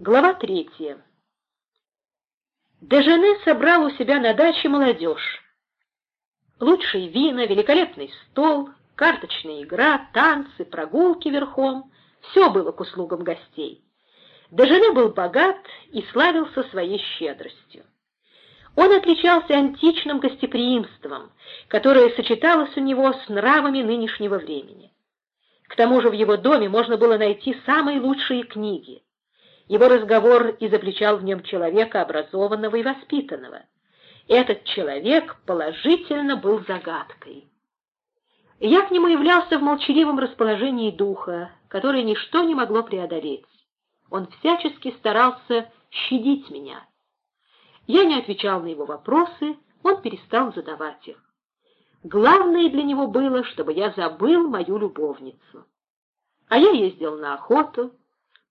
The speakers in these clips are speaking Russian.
Глава третья. Дежене собрал у себя на даче молодежь. Лучшие вина, великолепный стол, карточная игра, танцы, прогулки верхом — все было к услугам гостей. Дежене был богат и славился своей щедростью. Он отличался античным гостеприимством, которое сочеталось у него с нравами нынешнего времени. К тому же в его доме можно было найти самые лучшие книги — его разговор изобличал в нем человека образованного и воспитанного. Этот человек положительно был загадкой. Я к нему являлся в молчаливом расположении духа, которое ничто не могло преодолеть. Он всячески старался щадить меня. Я не отвечал на его вопросы, он перестал задавать их. Главное для него было, чтобы я забыл мою любовницу. А я ездил на охоту,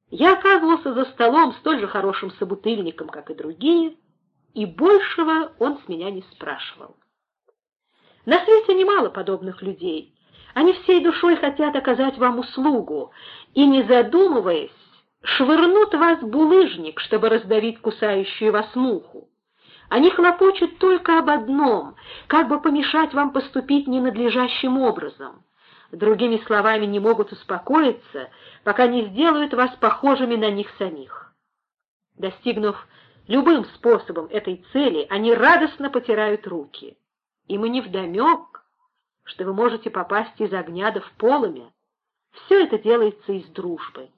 я оказывался за столом столь же хорошим собутыльником, как и другие, и большего он с меня не спрашивал. На свете немало подобных людей. Они всей душой хотят оказать вам услугу и, не задумываясь, швырнут вас булыжник, чтобы раздавить кусающую вас муху. Они хлопочут только об одном, как бы помешать вам поступить ненадлежащим образом другими словами, не могут успокоиться, пока не сделают вас похожими на них самих. Достигнув любым способом этой цели, они радостно потирают руки. Им и невдомек, что вы можете попасть из огня да в полымя. Все это делается из дружбы.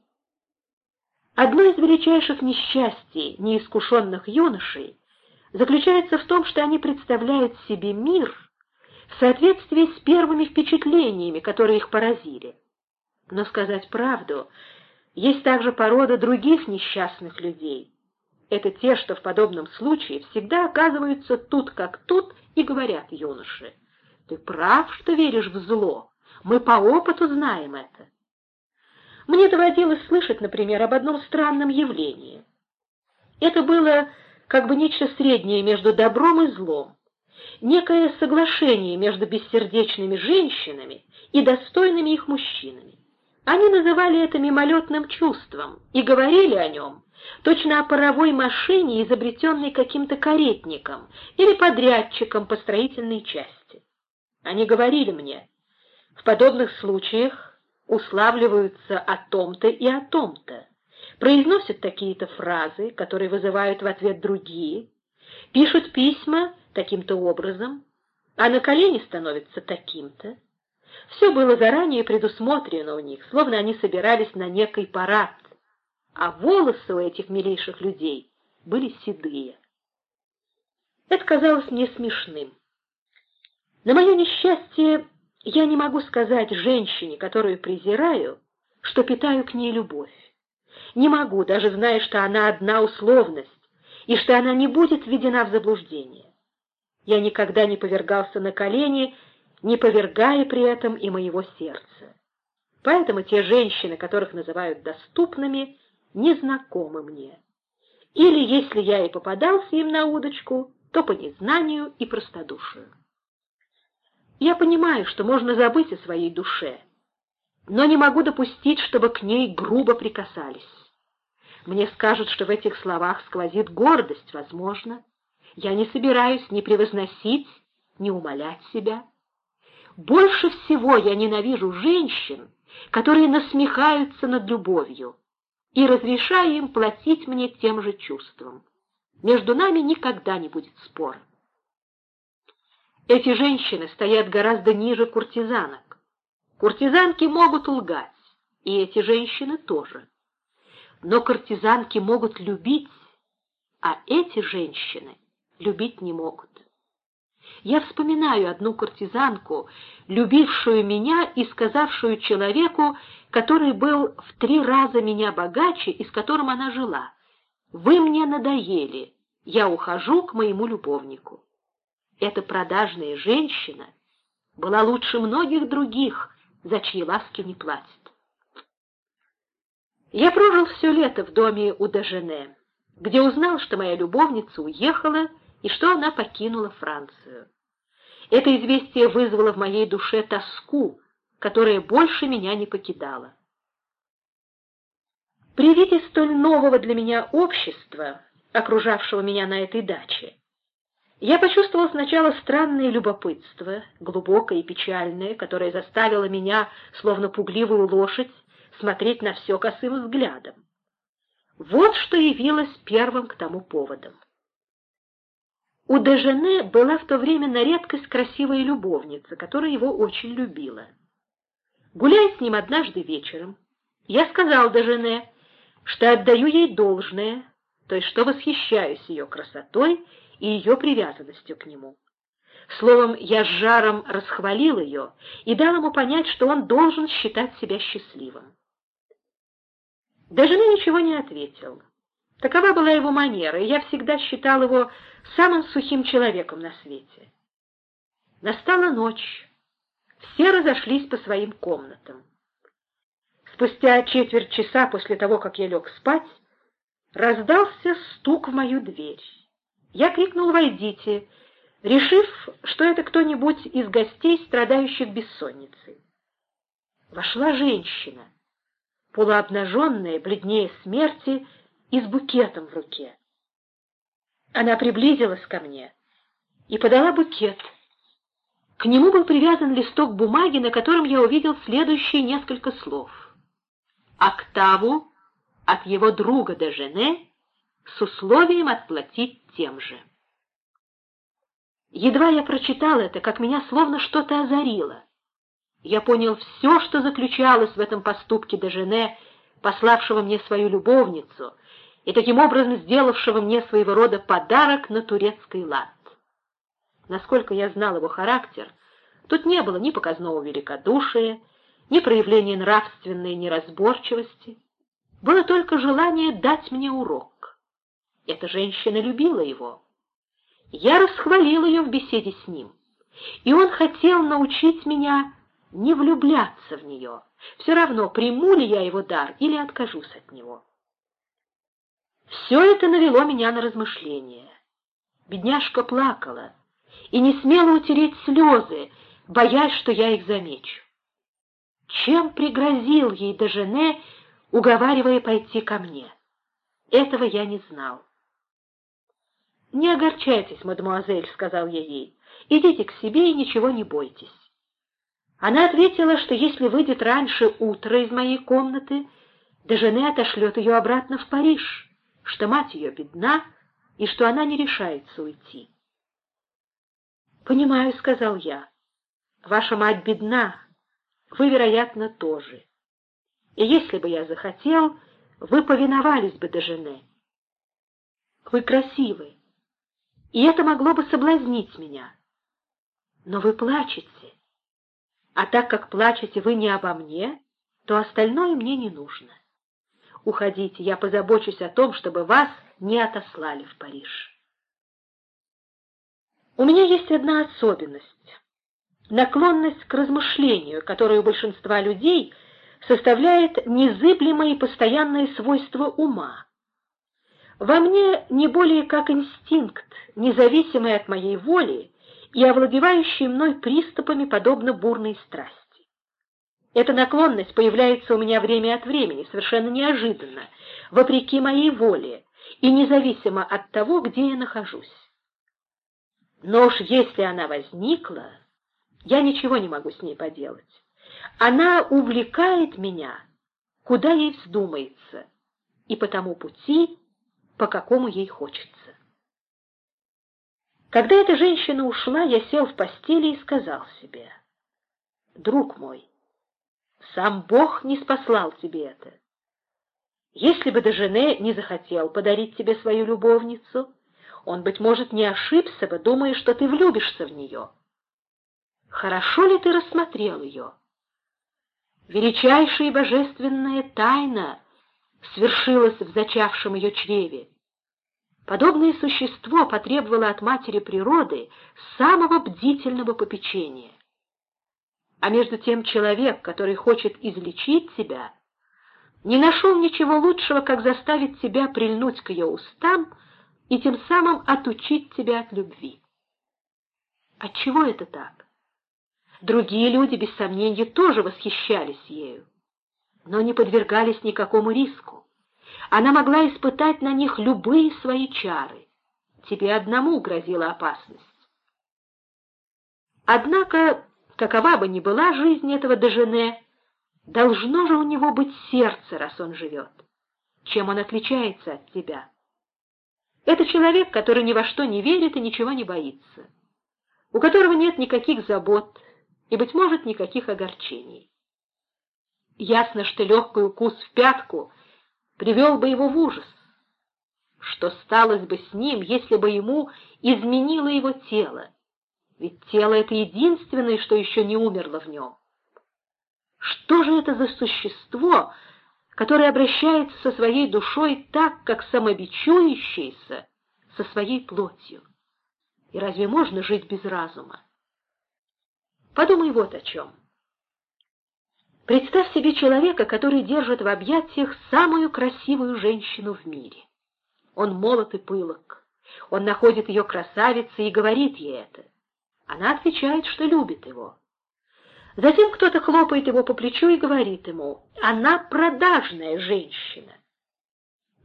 Одно из величайших несчастий неискушенных юношей заключается в том, что они представляют себе мир — в соответствии с первыми впечатлениями, которые их поразили. Но сказать правду, есть также порода других несчастных людей. Это те, что в подобном случае всегда оказываются тут как тут и говорят юноше. Ты прав, что веришь в зло. Мы по опыту знаем это. Мне доводилось слышать, например, об одном странном явлении. Это было как бы нечто среднее между добром и злом некое соглашение между бессердечными женщинами и достойными их мужчинами. Они называли это мимолетным чувством и говорили о нем, точно о паровой машине, изобретенной каким-то каретником или подрядчиком по строительной части. Они говорили мне, в подобных случаях уславливаются о том-то и о том-то, произносят такие-то фразы, которые вызывают в ответ другие, пишут письма таким-то образом, а на колени становится таким-то. Все было заранее предусмотрено у них, словно они собирались на некий парад, а волосы у этих милейших людей были седые. Это казалось мне смешным. На мое несчастье я не могу сказать женщине, которую презираю, что питаю к ней любовь. Не могу, даже зная, что она одна условность, и что она не будет введена в заблуждение. Я никогда не повергался на колени, не повергая при этом и моего сердца. Поэтому те женщины, которых называют доступными, не знакомы мне. Или, если я и попадался им на удочку, то по незнанию и простодушию. Я понимаю, что можно забыть о своей душе, но не могу допустить, чтобы к ней грубо прикасались. Мне скажут, что в этих словах сквозит гордость, возможно, я не собираюсь ни превозносить, ни умолять себя. Больше всего я ненавижу женщин, которые насмехаются над любовью, и разрешаю им платить мне тем же чувством. Между нами никогда не будет спора. Эти женщины стоят гораздо ниже куртизанок. Куртизанки могут лгать, и эти женщины тоже. Но куртизанки могут любить, а эти женщины любить не могут. Я вспоминаю одну куртизанку, любившую меня и сказавшую человеку, который был в три раза меня богаче и с которым она жила, «Вы мне надоели, я ухожу к моему любовнику». Эта продажная женщина была лучше многих других, за чьи ласки не платят. Я прожил все лето в доме у Дежене, где узнал, что моя любовница уехала и что она покинула Францию. Это известие вызвало в моей душе тоску, которая больше меня не покидала. При виде столь нового для меня общества, окружавшего меня на этой даче, я почувствовал сначала странное любопытство, глубокое и печальное, которое заставило меня, словно пугливую лошадь, смотреть на все косым взглядом. Вот что явилось первым к тому поводом. У Дежене была в то время на редкость красивая любовница, которая его очень любила. Гуляя с ним однажды вечером, я сказал Дежене, что отдаю ей должное, то есть что восхищаюсь ее красотой и ее привязанностью к нему. Словом, я с жаром расхвалил ее и дал ему понять, что он должен считать себя счастливым. Дежене ничего не ответил. Такова была его манера, и я всегда считал его самым сухим человеком на свете. Настала ночь. Все разошлись по своим комнатам. Спустя четверть часа после того, как я лег спать, раздался стук в мою дверь. Я крикнул «Войдите!», решив, что это кто-нибудь из гостей, страдающих бессонницей. Вошла женщина, полуобнаженная, бледнее смерти и с букетом в руке. Она приблизилась ко мне и подала букет. К нему был привязан листок бумаги, на котором я увидел следующие несколько слов — октаву от его друга Дежене с условием отплатить тем же. Едва я прочитал это, как меня словно что-то озарило. Я понял все, что заключалось в этом поступке Дежене, пославшего мне свою любовницу и таким образом сделавшего мне своего рода подарок на турецкий лад. Насколько я знал его характер, тут не было ни показного великодушия, ни проявления нравственной неразборчивости. Было только желание дать мне урок. Эта женщина любила его. Я расхвалил ее в беседе с ним, и он хотел научить меня не влюбляться в нее. Все равно, приму ли я его дар или откажусь от него. Все это навело меня на размышления. Бедняжка плакала и не смела утереть слезы, боясь, что я их замечу. Чем пригрозил ей Дежене, уговаривая пойти ко мне? Этого я не знал. «Не огорчайтесь, мадемуазель», — сказал я ей, — «идите к себе и ничего не бойтесь». Она ответила, что если выйдет раньше утра из моей комнаты, Дежене отошлет ее обратно в Париж, что мать ее бедна и что она не решается уйти. «Понимаю», — сказал я, — «ваша мать бедна, вы, вероятно, тоже. И если бы я захотел, вы повиновались бы до жены. Вы красивы, и это могло бы соблазнить меня. Но вы плачете, а так как плачете вы не обо мне, то остальное мне не нужно. Уходите, я позабочусь о том, чтобы вас не отослали в Париж. У меня есть одна особенность наклонность к размышлению, которая у большинства людей составляет незыблемое и постоянное свойство ума. Во мне не более как инстинкт, независимый от моей воли и овладевающий мной приступами, подобно бурной страсти. Эта наклонность появляется у меня время от времени, совершенно неожиданно, вопреки моей воле и независимо от того, где я нахожусь. Но уж если она возникла, я ничего не могу с ней поделать. Она увлекает меня, куда ей вздумается, и по тому пути, по какому ей хочется. Когда эта женщина ушла, я сел в постели и сказал себе, «Друг мой, сам Бог не спаслал тебе это. Если бы Дежене не захотел подарить тебе свою любовницу, он, быть может, не ошибся бы, думая, что ты влюбишься в нее. Хорошо ли ты рассмотрел ее? Величайшая и божественная тайна свершилась в зачавшем ее чреве. Подобное существо потребовало от матери природы самого бдительного попечения. А между тем человек, который хочет излечить себя, не нашел ничего лучшего, как заставить себя прильнуть к ее устам и тем самым отучить тебя от любви. Отчего это так? Другие люди, без сомнения, тоже восхищались ею, но не подвергались никакому риску, Она могла испытать на них любые свои чары. Тебе одному грозила опасность. Однако, какова бы ни была жизнь этого Дежене, должно же у него быть сердце, раз он живет. Чем он отличается от тебя? Это человек, который ни во что не верит и ничего не боится, у которого нет никаких забот и, быть может, никаких огорчений. Ясно, что легкий укус в пятку привел бы его в ужас. Что сталось бы с ним, если бы ему изменило его тело? Ведь тело — это единственное, что еще не умерло в нем. Что же это за существо, которое обращается со своей душой так, как самобичующийся со своей плотью? И разве можно жить без разума? Подумай вот о чем. Представь себе человека, который держит в объятиях самую красивую женщину в мире. Он молод и пылок. Он находит ее красавицей и говорит ей это. Она отвечает, что любит его. Затем кто-то хлопает его по плечу и говорит ему, она продажная женщина.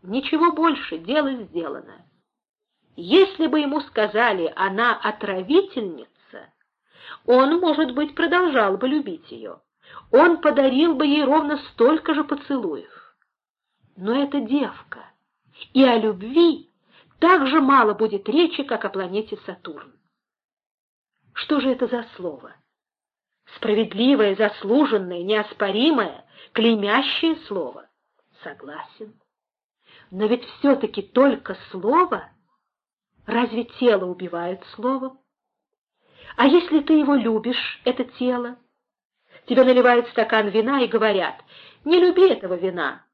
Ничего больше, дело сделано. Если бы ему сказали, она отравительница, он, может быть, продолжал бы любить ее он подарил бы ей ровно столько же поцелуев. Но это девка, и о любви так же мало будет речи, как о планете Сатурн. Что же это за слово? Справедливое, заслуженное, неоспоримое, клеймящее слово. Согласен. Но ведь все-таки только слово. Разве тело убивает словом? А если ты его любишь, это тело, Тебе наливают стакан вина и говорят, не люби этого вина.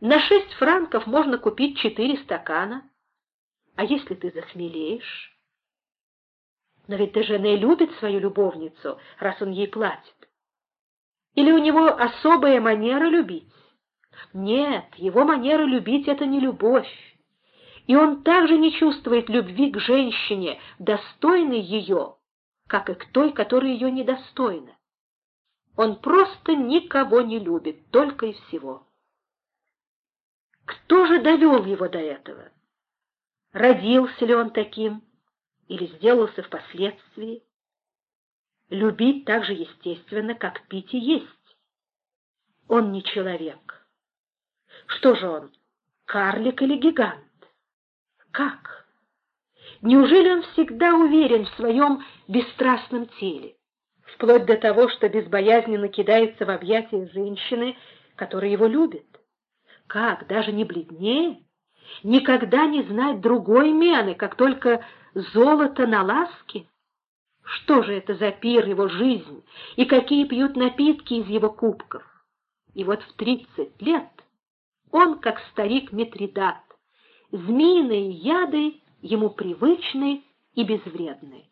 На шесть франков можно купить четыре стакана. А если ты захмелеешь? Но ведь Дежене любит свою любовницу, раз он ей платит. Или у него особая манера любить? Нет, его манера любить — это не любовь. И он также не чувствует любви к женщине, достойной ее, как и к той, которая ее недостойна. Он просто никого не любит, только и всего. Кто же довел его до этого? Родился ли он таким или сделался впоследствии? Любить так же естественно, как пить и есть. Он не человек. Что же он, карлик или гигант? Как? Неужели он всегда уверен в своем бесстрастном теле? вплоть до того, что безбоязненно кидается в объятия женщины, которая его любит. Как, даже не бледнее? Никогда не знать другой мены, как только золото на ласке? Что же это за пир его жизнь, и какие пьют напитки из его кубков? И вот в тридцать лет он, как старик Митридат, змеиные яды ему привычны и безвредны.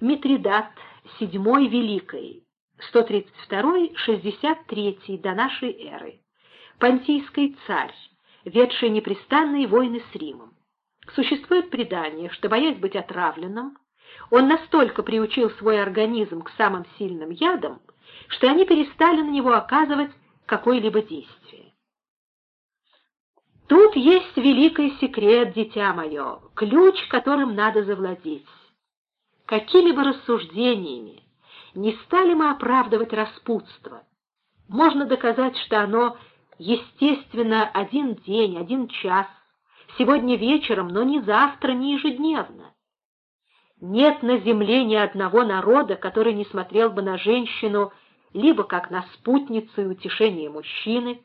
Митридат седьмой Великой, 132-63 до нашей эры, Понтийский царь, ведший непрестанные войны с Римом. Существует предание, что, боясь быть отравленным, он настолько приучил свой организм к самым сильным ядам, что они перестали на него оказывать какое-либо действие. Тут есть великий секрет, дитя мое, ключ, которым надо завладеть какими-либо рассуждениями не стали мы оправдывать распутство. Можно доказать, что оно естественно один день, один час, сегодня вечером, но не завтра, не ежедневно. Нет на земле ни одного народа, который не смотрел бы на женщину либо как на спутницу и утешение мужчины,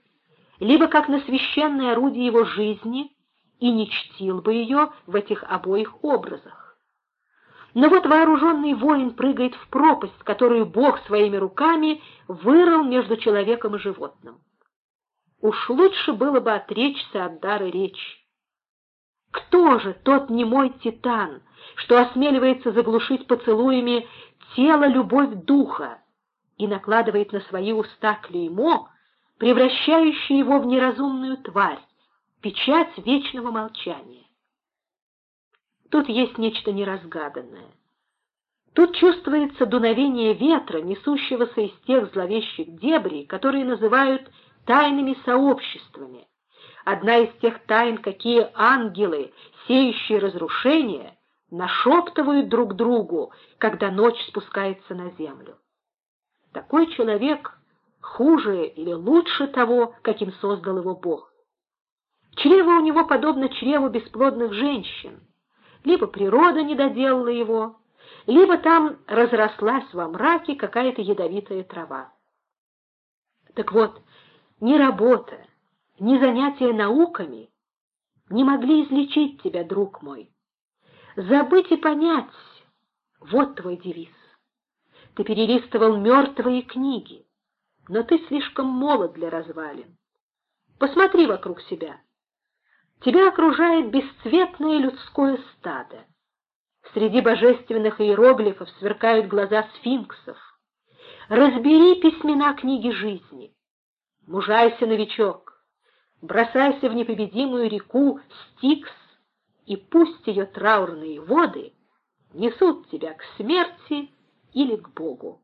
либо как на священное орудие его жизни и не чтил бы ее в этих обоих образах. Но вот вооруженный воин прыгает в пропасть, которую Бог своими руками вырыл между человеком и животным. Уж лучше было бы отречься от дара речи. Кто же тот немой титан, что осмеливается заглушить поцелуями тело любовь духа и накладывает на свои уста клеймо, превращающее его в неразумную тварь, печать вечного молчания? Тут есть нечто неразгаданное. Тут чувствуется дуновение ветра, несущегося из тех зловещих дебрей, которые называют тайными сообществами, одна из тех тайн, какие ангелы, сеющие разрушение, нашептывают друг другу, когда ночь спускается на землю. Такой человек хуже или лучше того, каким создал его Бог. Чрево у него подобно чреву бесплодных женщин. Либо природа не доделала его, либо там разрослась во мраке какая-то ядовитая трава. Так вот, ни работа, ни занятия науками не могли излечить тебя, друг мой. Забыть и понять — вот твой девиз. Ты перелистывал мертвые книги, но ты слишком молод для развалин. Посмотри вокруг себя. Тебя окружает бесцветное людское стадо. Среди божественных иероглифов сверкают глаза сфинксов. Разбери письмена книги жизни. Мужайся, новичок, бросайся в непобедимую реку Стикс, и пусть ее траурные воды несут тебя к смерти или к Богу.